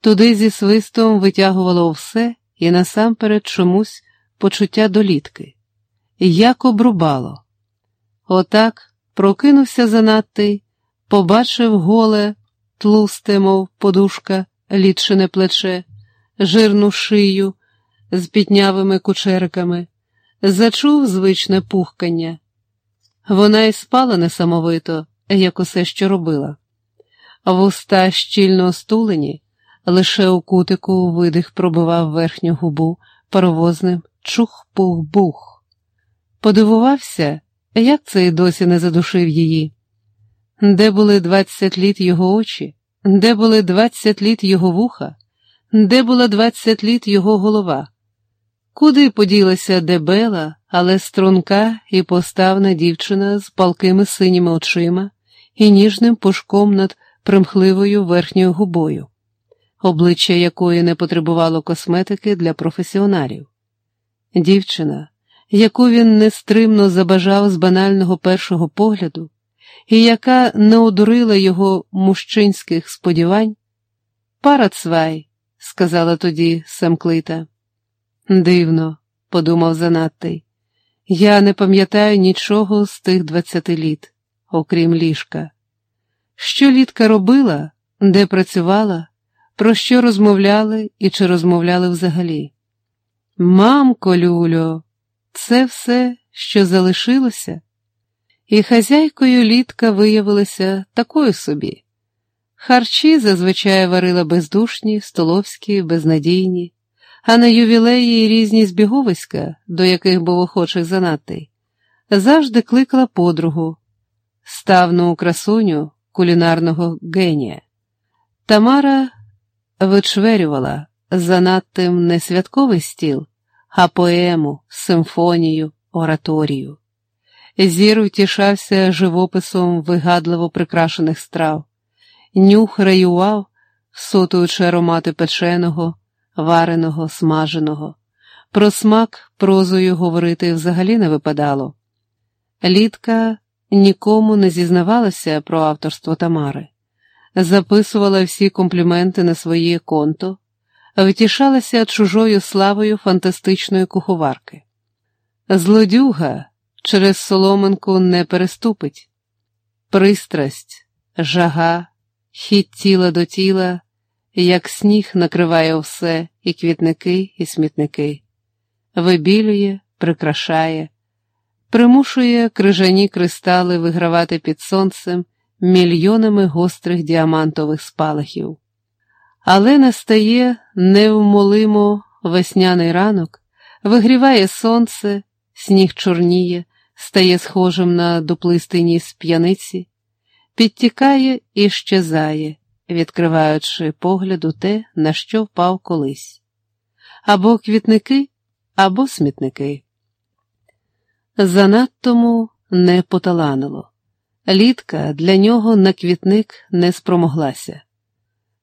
туди зі свистом витягувало все і насамперед чомусь почуття долітки, як обрубало. Отак прокинувся занадтий, побачив голе, тлусте, мов подушка, лічене плече, жирну шию з пітнявими кучериками, зачув звичне пухкання. Вона й спала несамовито, як усе, що робила. Вуста щільно остулені, лише у кутику видих пробивав верхню губу паровозним чух-пух-бух. Подивувався, як це й досі не задушив її. Де були двадцять літ його очі, де були двадцять літ його вуха, де була двадцять літ його голова? Куди поділася дебела, але струнка і поставна дівчина з палкими синіми очима і ніжним пушком над примхливою верхньою губою, обличчя якої не потребувало косметики для професіоналів. Дівчина, яку він нестримно забажав з банального першого погляду, і яка не одурила його мужчинських сподівань, пара цвай, сказала тоді Семклита. Дивно, подумав занадтий, я не пам'ятаю нічого з тих двадцяти літ, окрім ліжка. Що літка робила, де працювала, про що розмовляли і чи розмовляли взагалі? Мамко, Люльо, це все, що залишилося, і хазяйкою літка виявилася такою собі. Харчі зазвичай варила бездушні, столовські, безнадійні, а на ювілеї різні збіговиська, до яких був охочих занадтий, завжди кликала подругу, ставну красуню кулінарного генія. Тамара вичверювала занадтим не святковий стіл, а поему, симфонію, ораторію. Зір втішався живописом вигадливо прикрашених страв, нюх раював, всотуючи аромати печеного, вареного, смаженого. Про смак прозою говорити взагалі не випадало. Літка нікому не зізнавалася про авторство Тамари, записувала всі компліменти на своє конто, втішалася чужою славою фантастичної куховарки. Злодюга через соломинку не переступить, пристрасть, жага, хід тіла до тіла, як сніг накриває все, і квітники, і смітники, вибілює, прикрашає, примушує крижані кристали вигравати під сонцем мільйонами гострих діамантових спалахів. Але настає невмолимо весняний ранок, вигріває сонце, сніг чорніє, стає схожим на дуплистий ніс п'яниці, підтікає і щезає, відкриваючи погляду те, на що впав колись або квітники, або смітники. Занадтому не поталанило. Літка для нього на квітник не спромоглася.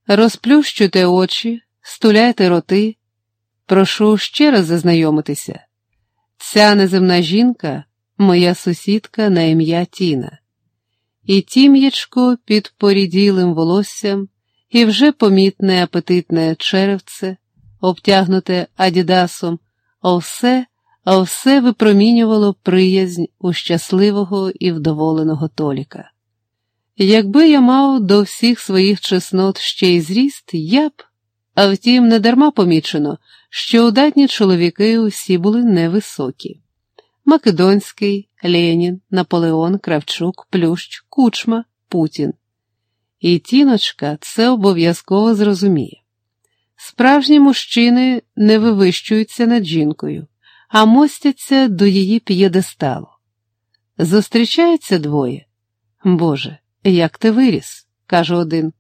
Розплющуйте очі, стуляйте роти, прошу ще раз зазнайомитися. Ця неземна жінка, моя сусідка на ім'я Тіна, і тім'ячко під поріділим волоссям, і вже помітне апетитне черевце, обтягнуте адідасом, а все, а все випромінювало приязнь у щасливого і вдоволеного Толіка. Якби я мав до всіх своїх чеснот ще й зріст, я б, а втім, не дарма помічено, що удатні чоловіки усі були невисокі. Македонський, Ленін, Наполеон, Кравчук, Плющ, Кучма, Путін. І тіночка це обов'язково зрозуміє. Справжні мужчини не вивищуються над жінкою, а мостяться до її п'єдесталу. Зустрічаються двоє. Боже, як ти виріс, каже один.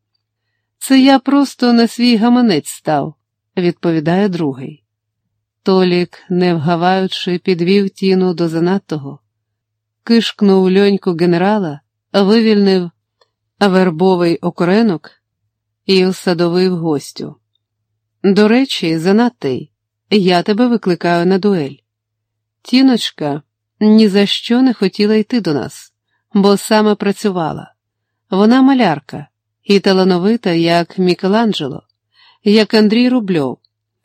Це я просто на свій гаманець став, відповідає другий. Толік, не вгаваючи, підвів тіну до занадтого, кишкнув льоньку генерала, вивільнив вербовий окоренок і всадовив гостю. До речі, занадтий, я тебе викликаю на дуель. Тіночка ні за що не хотіла йти до нас, бо саме працювала. Вона малярка і талановита, як Мікеланджело, як Андрій Рубльов,